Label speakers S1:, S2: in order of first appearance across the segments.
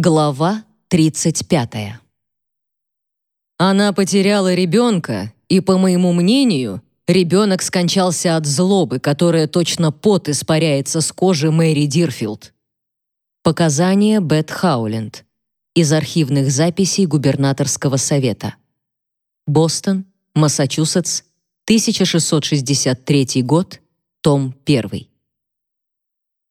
S1: Глава 35. Она потеряла ребенка, и, по моему мнению, ребенок скончался от злобы, которая точно пот испаряется с кожи Мэри Дирфилд. Показания Бет Хауленд из архивных записей губернаторского совета. Бостон, Массачусетс, 1663 год, том 1.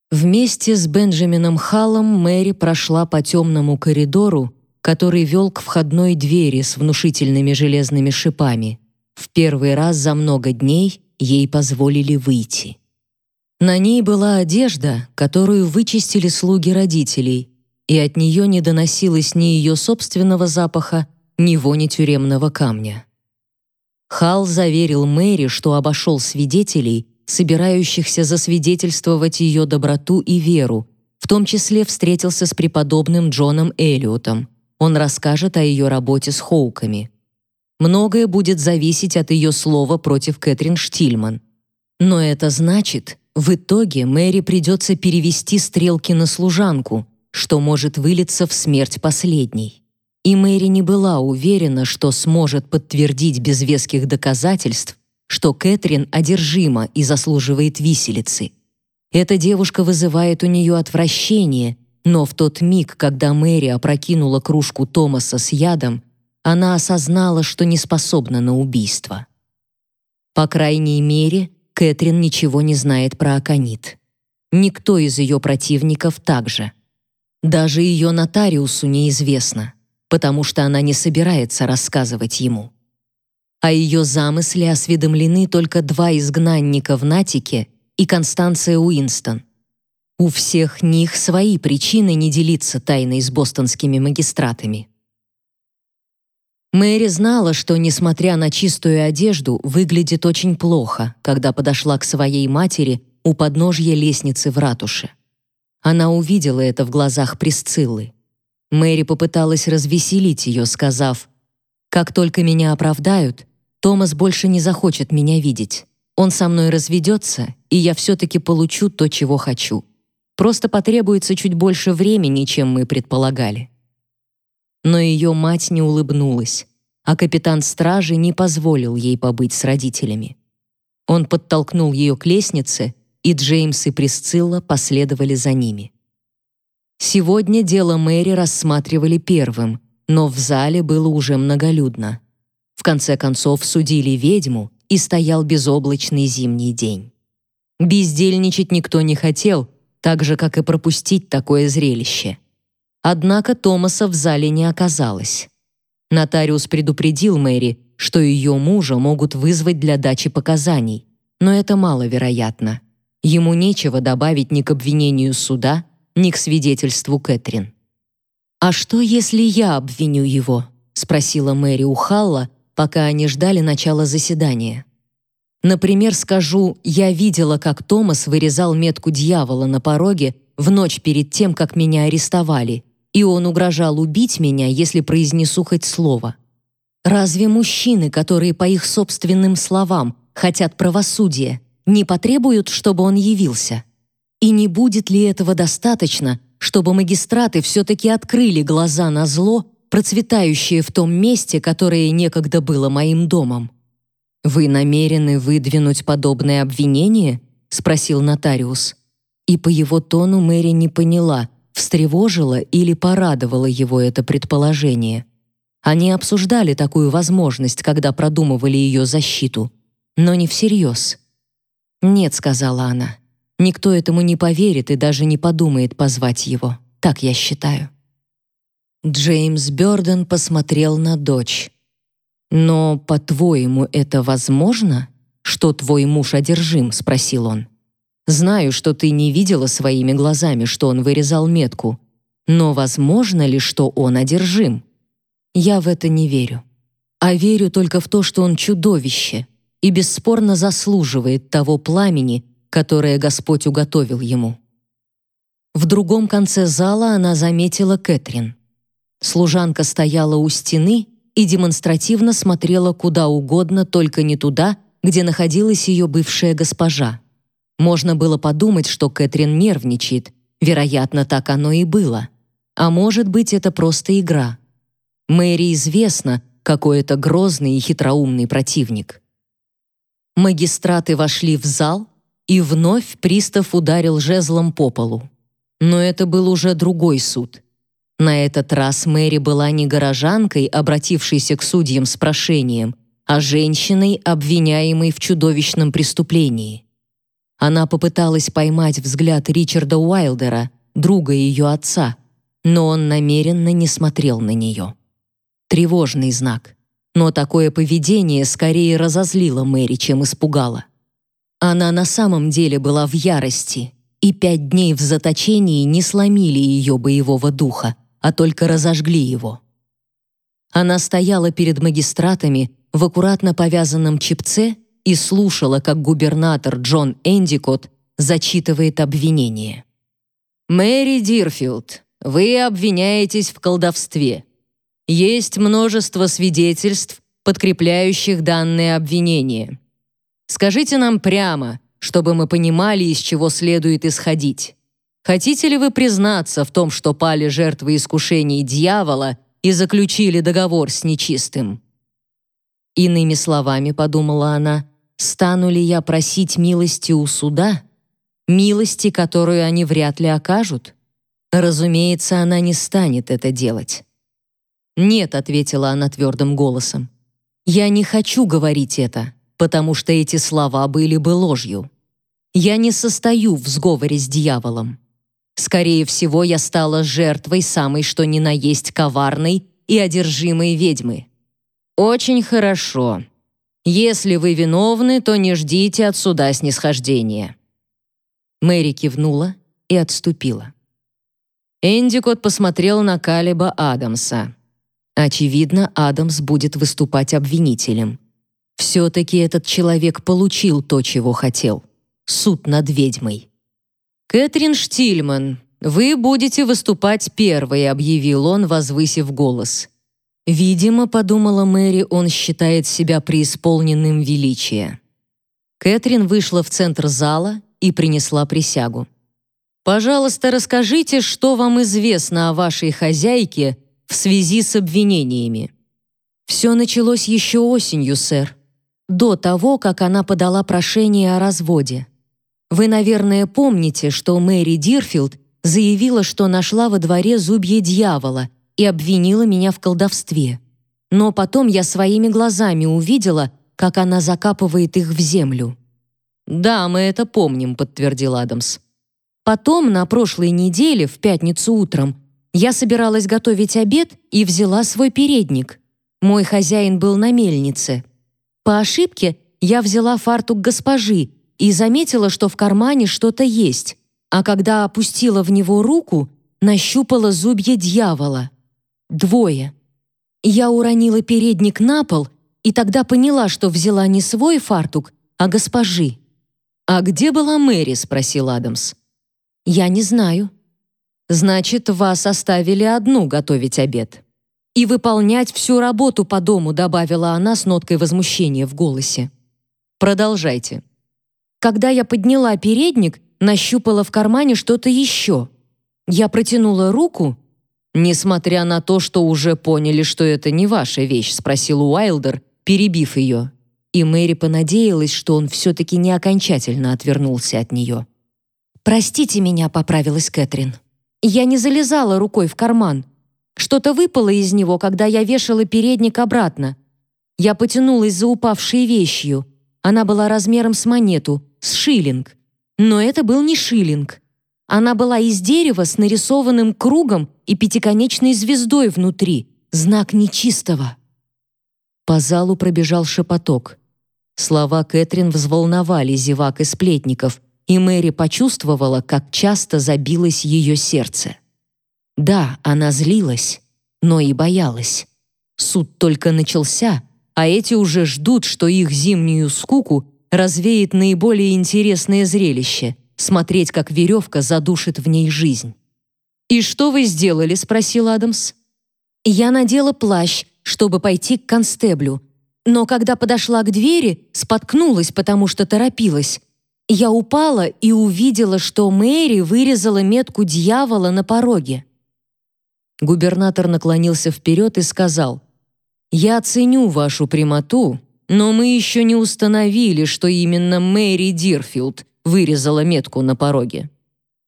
S1: Вместе с Бенджамином Халлом Мэри прошла по темному коридору, который вел к входной двери с внушительными железными шипами. В первый раз за много дней ей позволили выйти. На ней была одежда, которую вычистили слуги родителей, и от нее не доносилось ни ее собственного запаха, ни вони тюремного камня. Хал заверил Мэри, что обошел свидетелей собирающихся засвидетельствовать ее доброту и веру, в том числе встретился с преподобным Джоном Эллиотом. Он расскажет о ее работе с Хоуками. Многое будет зависеть от ее слова против Кэтрин Штильман. Но это значит, в итоге Мэри придется перевести стрелки на служанку, что может вылиться в смерть последней. И Мэри не была уверена, что сможет подтвердить без веских доказательств, что Кэтрин одержима и заслуживает виселицы. Эта девушка вызывает у нее отвращение, но в тот миг, когда Мэри опрокинула кружку Томаса с ядом, она осознала, что не способна на убийство. По крайней мере, Кэтрин ничего не знает про Аконит. Никто из ее противников также. Даже ее нотариусу неизвестно, потому что она не собирается рассказывать ему. О ее замысле осведомлены только два изгнанника в Натике и Констанция Уинстон. У всех них свои причины не делиться тайной с бостонскими магистратами. Мэри знала, что, несмотря на чистую одежду, выглядит очень плохо, когда подошла к своей матери у подножья лестницы в ратуше. Она увидела это в глазах Присциллы. Мэри попыталась развеселить ее, сказав, «Как только меня оправдают, Томас больше не захочет меня видеть. Он со мной разведется, и я все-таки получу то, чего хочу. Просто потребуется чуть больше времени, чем мы предполагали». Но ее мать не улыбнулась, а капитан стражи не позволил ей побыть с родителями. Он подтолкнул ее к лестнице, и Джеймс и Присцилла последовали за ними. Сегодня дело Мэри рассматривали первым, но в зале было уже многолюдно. Конце концов судили ведьму, и стоял безоблачный зимний день. Бездельничать никто не хотел, так же, как и пропустить такое зрелище. Однако Томаса в зале не оказалось. Нотариус предупредил Мэри, что ее мужа могут вызвать для дачи показаний, но это маловероятно. Ему нечего добавить ни к обвинению суда, ни к свидетельству Кэтрин. «А что, если я обвиню его?» — спросила Мэри у Халла, пока они ждали начала заседания. Например, скажу, я видела, как Томас вырезал метку дьявола на пороге в ночь перед тем, как меня арестовали, и он угрожал убить меня, если произнесу хоть слово. Разве мужчины, которые по их собственным словам хотят правосудия, не потребуют, чтобы он явился? И не будет ли этого достаточно, чтобы магистраты все-таки открыли глаза на зло, процветающее в том месте, которое некогда было моим домом. Вы намерены выдвинуть подобное обвинение? спросил нотариус. И по его тону Мэри не поняла, встревожило или порадовало его это предположение. Они обсуждали такую возможность, когда продумывали ее защиту, но не всерьез. «Нет», — сказала она, — «никто этому не поверит и даже не подумает позвать его. Так я считаю». Джеймс Бёрден посмотрел на дочь. «Но, по-твоему, это возможно, что твой муж одержим?» — спросил он. «Знаю, что ты не видела своими глазами, что он вырезал метку. Но возможно ли, что он одержим? Я в это не верю. А верю только в то, что он чудовище и бесспорно заслуживает того пламени, которое Господь уготовил ему». В другом конце зала она заметила Кэтрин. Служанка стояла у стены и демонстративно смотрела куда угодно, только не туда, где находилась ее бывшая госпожа. Можно было подумать, что Кэтрин нервничает. Вероятно, так оно и было. А может быть, это просто игра. Мэри известно, какой это грозный и хитроумный противник. Магистраты вошли в зал, и вновь пристав ударил жезлом по полу. Но это был уже другой суд. На этот раз Мэри была не горожанкой, обратившейся к судьям с прошением, а женщиной, обвиняемой в чудовищном преступлении. Она попыталась поймать взгляд Ричарда Уайлдера, друга ее отца, но он намеренно не смотрел на нее. Тревожный знак. Но такое поведение скорее разозлило Мэри, чем испугало. Она на самом деле была в ярости, и пять дней в заточении не сломили ее боевого духа, а только разожгли его. Она стояла перед магистратами в аккуратно повязанном чепце и слушала, как губернатор Джон Эндикот зачитывает обвинение. «Мэри Дирфилд, вы обвиняетесь в колдовстве. Есть множество свидетельств, подкрепляющих данное обвинение. Скажите нам прямо, чтобы мы понимали, из чего следует исходить. Хотите ли вы признаться в том, что пали жертвы искушений дьявола и заключили договор с нечистым? Иными словами, подумала она, стану ли я просить милости у суда? Милости, которую они вряд ли окажут? Разумеется, она не станет это делать. «Нет», — ответила она твердым голосом. «Я не хочу говорить это, потому что эти слова были бы ложью. Я не состою в сговоре с дьяволом. Скорее всего, я стала жертвой самой что ни на есть коварной и одержимой ведьмы. Очень хорошо. Если вы виновны, то не ждите от суда снисхождения». Мэри кивнула и отступила. Эндикот посмотрел на Калиба Адамса. Очевидно, Адамс будет выступать обвинителем. Все-таки этот человек получил то, чего хотел. Суд над ведьмой. «Кэтрин Штильман, вы будете выступать первой», объявил он, возвысив голос. Видимо, подумала Мэри, он считает себя преисполненным величия. Кэтрин вышла в центр зала и принесла присягу. «Пожалуйста, расскажите, что вам известно о вашей хозяйке в связи с обвинениями». «Все началось еще осенью, сэр, до того, как она подала прошение о разводе. Вы, наверное, помните, что Мэри Дирфилд заявила, что нашла во дворе зубья дьявола и обвинила меня в колдовстве. Но потом я своими глазами увидела, как она закапывает их в землю». «Да, мы это помним», — подтвердил Адамс. Потом, на прошлой неделе, в пятницу утром, я собиралась готовить обед и взяла свой передник. Мой хозяин был на мельнице. По ошибке я взяла фартук госпожи и заметила, что в кармане что-то есть, а когда опустила в него руку, нащупала зубья дьявола. Двое. Я уронила передник на пол и тогда поняла, что взяла не свой фартук, а госпожи. «А где была Мэри?» — спросил Адамс. «Я не знаю». «Значит, вас оставили одну готовить обед» и выполнять всю работу по дому», добавила она с ноткой возмущения в голосе. «Продолжайте». Когда я подняла передник, нащупала в кармане что-то еще. Я протянула руку. «Несмотря на то, что уже поняли, что это не ваша вещь», спросил Уайлдер, перебив ее. И Мэри понадеялась, что он все-таки не окончательно отвернулся от нее. «Простите меня», — поправилась Кэтрин. «Я не залезала рукой в карман. Что-то выпало из него, когда я вешала передник обратно. Я потянулась за упавшей вещью. Она была размером с монету, с шиллинг. Но это был не шиллинг. Она была из дерева с нарисованным кругом и пятиконечной звездой внутри, знак нечистого. По залу пробежал шепоток. Слова Кэтрин взволновали зевак и сплетников, и Мэри почувствовала, как часто забилось ее сердце. Да, она злилась, но и боялась. Суд только начался, а эти уже ждут, что их зимнюю скуку развеет наиболее интересное зрелище — смотреть, как веревка задушит в ней жизнь. «И что вы сделали?» — спросил Адамс. «Я надела плащ, чтобы пойти к констеблю, но когда подошла к двери, споткнулась, потому что торопилась. Я упала и увидела, что Мэри вырезала метку дьявола на пороге. Губернатор наклонился вперед и сказал, «Я ценю вашу прямоту, но мы еще не установили, что именно Мэри Дирфилд вырезала метку на пороге».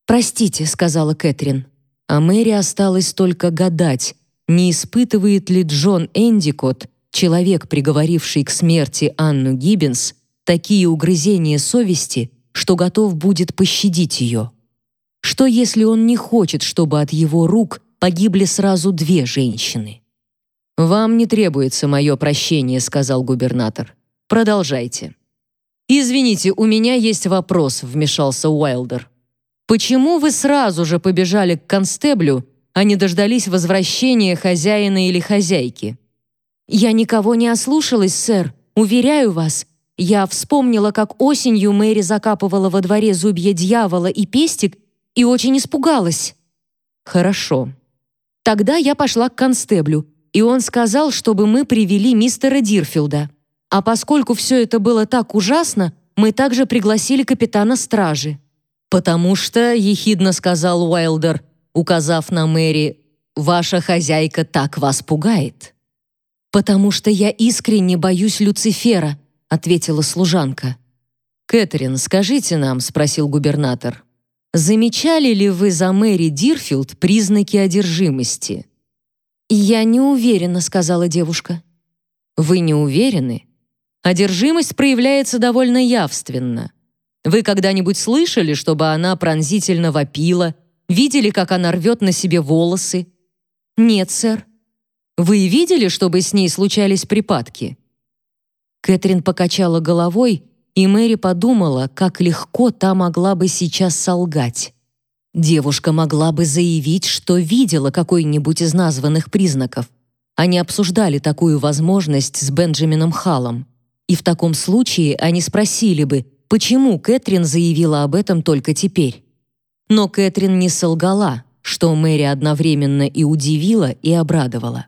S1: «Простите», — сказала Кэтрин. А Мэри осталось только гадать, не испытывает ли Джон Эндикот, человек, приговоривший к смерти Анну Гиббинс, такие угрызения совести, что готов будет пощадить ее. Что если он не хочет, чтобы от его рук погибли сразу две женщины? «Вам не требуется мое прощение», — сказал губернатор. «Продолжайте». «Извините, у меня есть вопрос», — вмешался Уайлдер. «Почему вы сразу же побежали к констеблю, а не дождались возвращения хозяина или хозяйки?» «Я никого не ослушалась, сэр, уверяю вас. Я вспомнила, как осенью Мэри закапывала во дворе зубья дьявола и пестик и очень испугалась». «Хорошо». Тогда я пошла к констеблю, и он сказал, чтобы мы привели мистера Дирфилда. А поскольку все это было так ужасно, мы также пригласили капитана стражи. «Потому что», — ехидно сказал Уайлдер, указав на Мэри, «ваша хозяйка так вас пугает». «Потому что я искренне боюсь Люцифера», — ответила служанка. «Кэтрин, скажите нам», — спросил губернатор, «замечали ли вы за Мэри Дирфилд признаки одержимости?» «Я не уверена», — сказала девушка. «Вы не уверены?» Одержимость проявляется довольно явственно. Вы когда-нибудь слышали, чтобы она пронзительно вопила, видели, как она рвет на себе волосы? Нет, сэр. Вы видели, чтобы с ней случались припадки? Кэтрин покачала головой, и Мэри подумала, как легко та могла бы сейчас солгать. Девушка могла бы заявить, что видела какой-нибудь из названных признаков. Они обсуждали такую возможность с Бенджамином Халлом. И в таком случае они спросили бы, почему Кэтрин заявила об этом только теперь. Но Кэтрин не солгала, что Мэри одновременно и удивила, и обрадовала.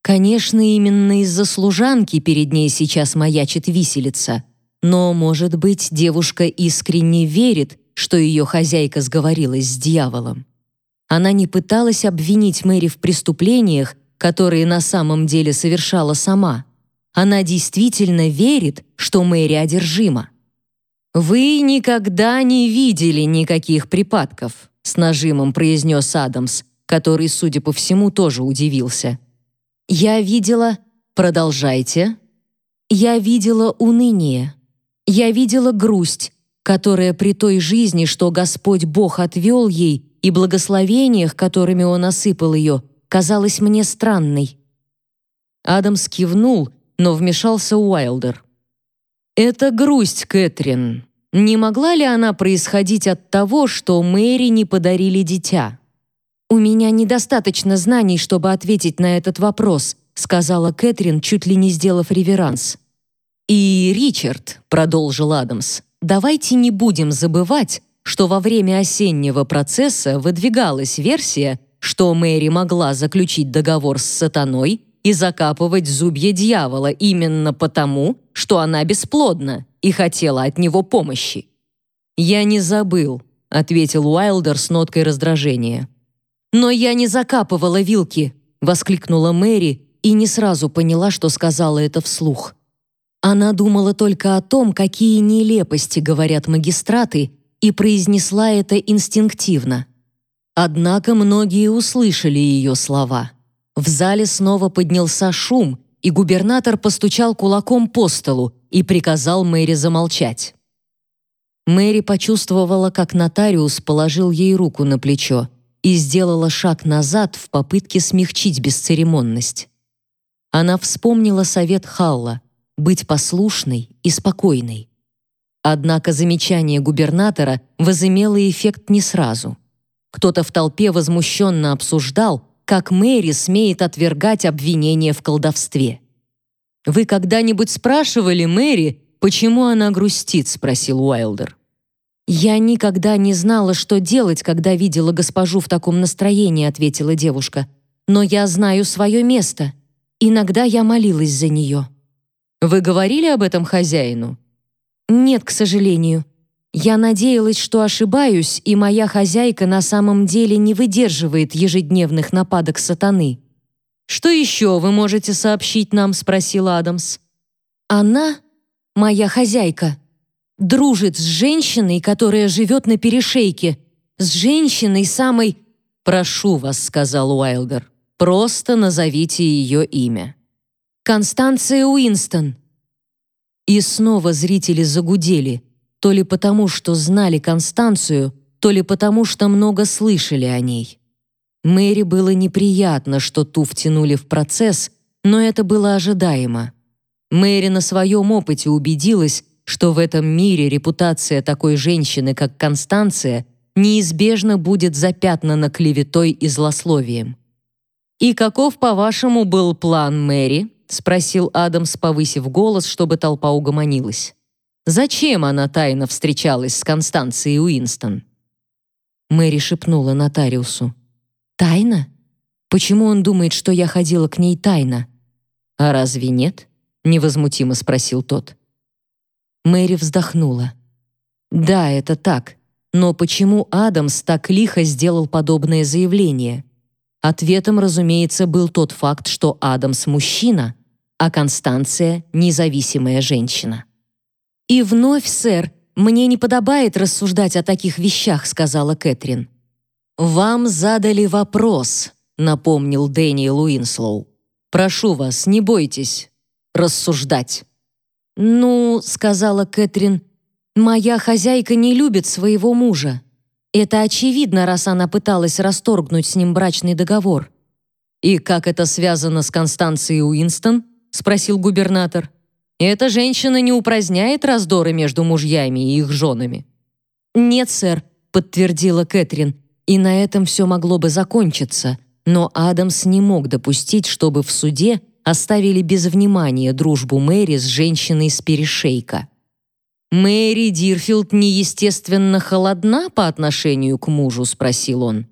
S1: Конечно, именно из-за служанки перед ней сейчас маячит виселица, но, может быть, девушка искренне верит, что ее хозяйка сговорилась с дьяволом. Она не пыталась обвинить Мэри в преступлениях, которые на самом деле совершала сама. Она действительно верит, что Мэри одержима. «Вы никогда не видели никаких припадков», с нажимом произнес Адамс, который, судя по всему, тоже удивился. «Я видела...» «Продолжайте». «Я видела уныние. Я видела грусть, которая при той жизни, что Господь Бог отвел ей, и благословениях, которыми Он осыпал ее, казалась мне странной». Адамс кивнул, но вмешался Уайлдер. «Это грусть, Кэтрин. Не могла ли она происходить от того, что Мэри не подарили дитя?» «У меня недостаточно знаний, чтобы ответить на этот вопрос», сказала Кэтрин, чуть ли не сделав реверанс. «И Ричард», — продолжил Адамс, «давайте не будем забывать, что во время осеннего процесса выдвигалась версия, что Мэри могла заключить договор с сатаной и закапывать зубья дьявола именно потому, что она бесплодна и хотела от него помощи. «Я не забыл», — ответил Уайлдер с ноткой раздражения. «Но я не закапывала вилки», — воскликнула Мэри и не сразу поняла, что сказала это вслух. Она думала только о том, какие нелепости говорят магистраты, и произнесла это инстинктивно. Однако многие услышали ее слова. В зале снова поднялся шум, и губернатор постучал кулаком по столу и приказал Мэри замолчать. Мэри почувствовала, как нотариус положил ей руку на плечо и сделала шаг назад в попытке смягчить бесцеремонность. Она вспомнила совет Халла быть послушной и спокойной. Однако замечание губернатора возымело эффект не сразу. Кто-то в толпе возмущенно обсуждал, как Мэри смеет отвергать обвинения в колдовстве. «Вы когда-нибудь спрашивали Мэри, почему она грустит?» — спросил Уайлдер. «Я никогда не знала, что делать, когда видела госпожу в таком настроении», — ответила девушка. «Но я знаю свое место. Иногда я молилась за нее». «Вы говорили об этом хозяину?» «Нет, к сожалению. Я надеялась, что ошибаюсь, и моя хозяйка на самом деле не выдерживает ежедневных нападок сатаны. «Что еще вы можете сообщить нам?» — спросил Адамс. «Она, моя хозяйка, дружит с женщиной, которая живет на перешейке, с женщиной самой...» «Прошу вас», — сказал Уайлдер, — «просто назовите ее имя». «Констанция Уинстон». И снова зрители загудели, то ли потому, что знали Констанцию, то ли потому, что много слышали о ней. Мэри было неприятно, что ту втянули в процесс, но это было ожидаемо. Мэри на своем опыте убедилась, что в этом мире репутация такой женщины, как Констанция, неизбежно будет запятнана клеветой и злословием. «И каков, по-вашему, был план Мэри?» — спросил Адамс, повысив голос, чтобы толпа угомонилась. «Зачем она тайно встречалась с Констанцией Уинстон?» Мэри шепнула нотариусу. «Тайна? Почему он думает, что я ходила к ней тайно?» «А разве нет?» — невозмутимо спросил тот. Мэри вздохнула. «Да, это так. Но почему Адамс так лихо сделал подобное заявление?» Ответом, разумеется, был тот факт, что Адамс мужчина, а Констанция — независимая женщина. «И вновь, сэр, мне не подобает рассуждать о таких вещах», — сказала Кэтрин. «Вам задали вопрос», — напомнил Дэниел Уинслоу. «Прошу вас, не бойтесь рассуждать». «Ну», — сказала Кэтрин, «моя хозяйка не любит своего мужа. Это очевидно, раз она пыталась расторгнуть с ним брачный договор». «И как это связано с Констанцией Уинстон?» — спросил губернатор. «Эта женщина не упраздняет раздоры между мужьями и их женами». «Нет, сэр», — подтвердила Кэтрин, и на этом все могло бы закончиться, но Адамс не мог допустить, чтобы в суде оставили без внимания дружбу Мэри с женщиной с перешейка. «Мэри Дирфилд неестественно холодна по отношению к мужу?» — спросил он.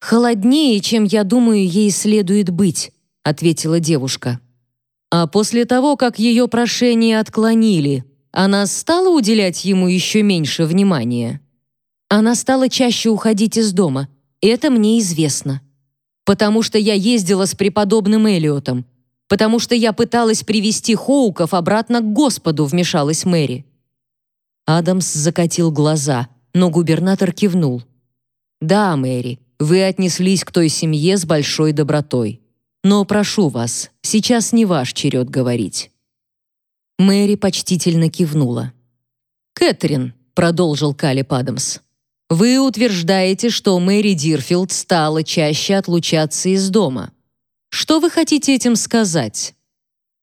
S1: «Холоднее, чем, я думаю, ей следует быть», — ответила девушка. А после того, как ее прошение отклонили, она стала уделять ему еще меньше внимания. Она стала чаще уходить из дома. Это мне известно. Потому что я ездила с преподобным Элиотом. Потому что я пыталась привести Хоуков обратно к Господу, вмешалась Мэри. Адамс закатил глаза, но губернатор кивнул. «Да, Мэри, вы отнеслись к той семье с большой добротой. Но прошу вас, сейчас не ваш черед говорить». Мэри почтительно кивнула. «Кэтрин», — продолжил Калеб Адамс, вы утверждаете, что Мэри Дирфилд стала чаще отлучаться из дома. Что вы хотите этим сказать?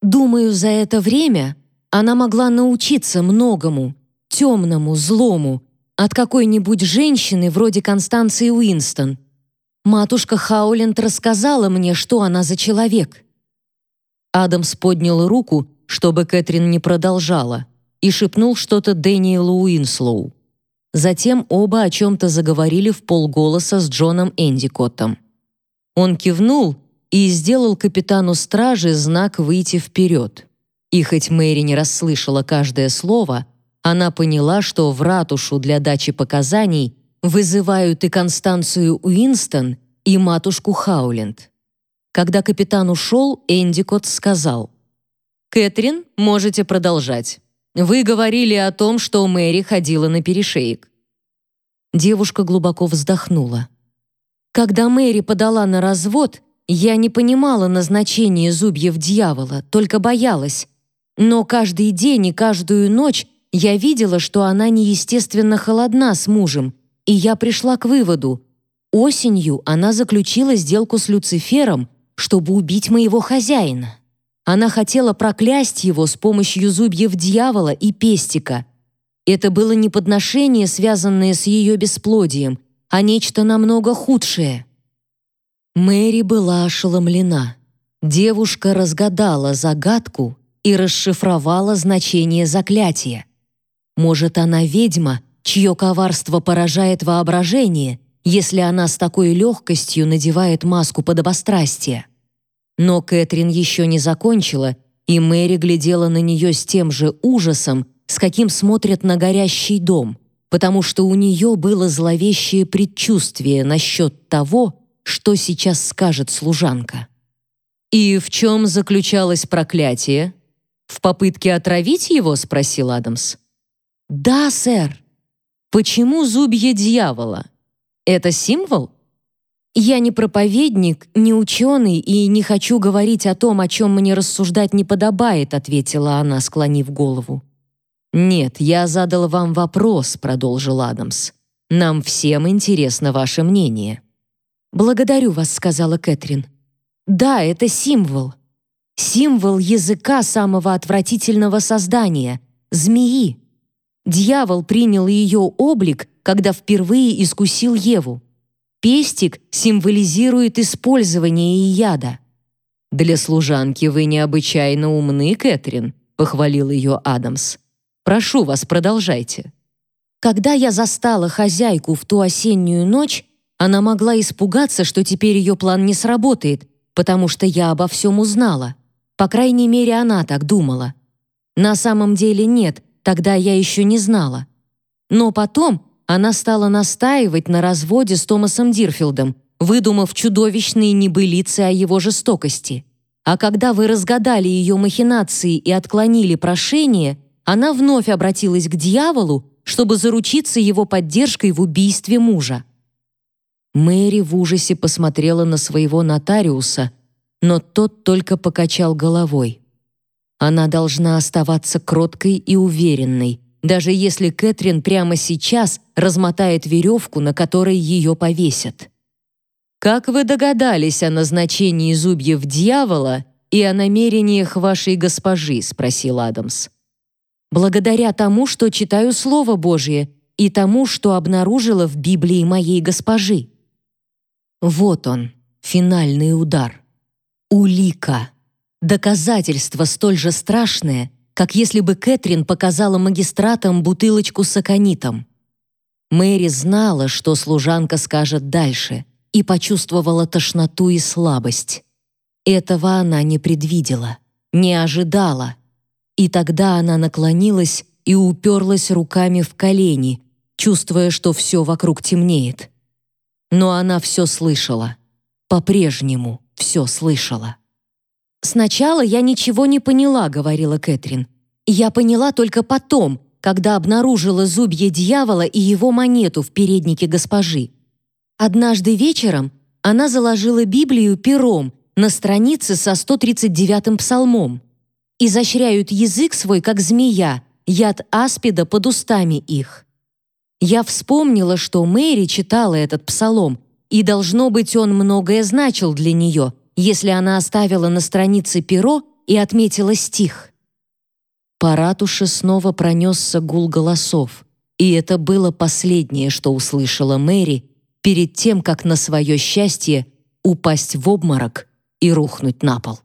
S1: Думаю, за это время она могла научиться многому, темному, злому, от какой-нибудь женщины вроде Констанции Уинстон. Матушка Хауленд рассказала мне, что она за человек. Адамс поднял руку, чтобы Кэтрин не продолжала, и шепнул что-то Дэниелу Уинслоу. Затем оба о чем-то заговорили вполголоса с Джоном Эндикоттом. Он кивнул и сделал капитану стражи знак выйти вперед. И хоть Мэри не расслышала каждое слово, она поняла, что в ратушу для дачи показаний вызывают и Констанцию Уинстон, и матушку Хауленд. Когда капитан ушел, Эндикот сказал, «Кэтрин, можете продолжать. Вы говорили о том, что Мэри ходила на перешеек. Девушка глубоко вздохнула. Когда Мэри подала на развод, я не понимала назначения зубьев дьявола, только боялась. Но каждый день и каждую ночь я видела, что она неестественно холодна с мужем, и я пришла к выводу. Осенью она заключила сделку с Люцифером, чтобы убить моего хозяина. Она хотела проклясть его с помощью зубьев дьявола и пестика. Это было не подношение, связанное с ее бесплодием, а нечто намного худшее. Мэри была ошеломлена. Девушка разгадала загадку и расшифровала значение заклятия. Может, она ведьма, чье коварство поражает воображение, если она с такой легкостью надевает маску подобострастия. Но Кэтрин еще не закончила, и Мэри глядела на нее с тем же ужасом, с каким смотрят на горящий дом. потому что у нее было зловещее предчувствие насчет того, что сейчас скажет служанка. «И в чем заключалось проклятие? В попытке отравить его?» — спросил Адамс. «Да, сэр». «Почему зубья дьявола? Это символ?» «Я не проповедник, не ученый и не хочу говорить о том, о чем мне рассуждать не подобает», ответила она, склонив голову. «Нет, я задал вам вопрос», — продолжил Адамс. «Нам всем интересно ваше мнение». «Благодарю вас», — сказала Кэтрин. «Да, это символ. Символ языка самого отвратительного создания — змеи. Дьявол принял ее облик, когда впервые искусил Еву. Пестик символизирует использование яда. «Для служанки вы необычайно умны, Кэтрин», — похвалил ее Адамс. «Прошу вас, продолжайте». Когда я застала хозяйку в ту осеннюю ночь, она могла испугаться, что теперь ее план не сработает, потому что я обо всем узнала. По крайней мере, она так думала. На самом деле нет, тогда я еще не знала. Но потом она стала настаивать на разводе с Томасом Дирфилдом, выдумав чудовищные небылицы о его жестокости. А когда вы разгадали ее махинации и отклонили прошение, она вновь обратилась к дьяволу, чтобы заручиться его поддержкой в убийстве мужа. Мэри в ужасе посмотрела на своего нотариуса, но тот только покачал головой. Она должна оставаться кроткой и уверенной, даже если Кэтрин прямо сейчас размотает веревку, на которой ее повесят. «Как вы догадались о назначении зубьев дьявола и о намерениях вашей госпожи?» — спросил Адамс. «Благодаря тому, что читаю Слово Божье и тому, что обнаружила в Библии моей госпожи». Вот он, финальный удар. Улика. Доказательство столь же страшное — как если бы Кэтрин показала магистратам бутылочку с аконитом. Мэри знала, что служанка скажет дальше, и почувствовала тошноту и слабость. Этого она не предвидела, не ожидала. И тогда она наклонилась и уперлась руками в колени, чувствуя, что все вокруг темнеет. Но она все слышала. По-прежнему все слышала. «Сначала я ничего не поняла», — говорила Кэтрин. «Я поняла только потом, когда обнаружила зубья дьявола и его монету в переднике госпожи. Однажды вечером она заложила Библию пером на странице со 139-м псалмом. «Изощряют язык свой, как змея, яд аспида под устами их». Я вспомнила, что Мэри читала этот псалом, и, должно быть, он многое значил для нее — если она оставила на странице перо и отметила стих. По ратуше снова пронесся гул голосов, и это было последнее, что услышала Мэри перед тем, как на свое счастье упасть в обморок и рухнуть на пол.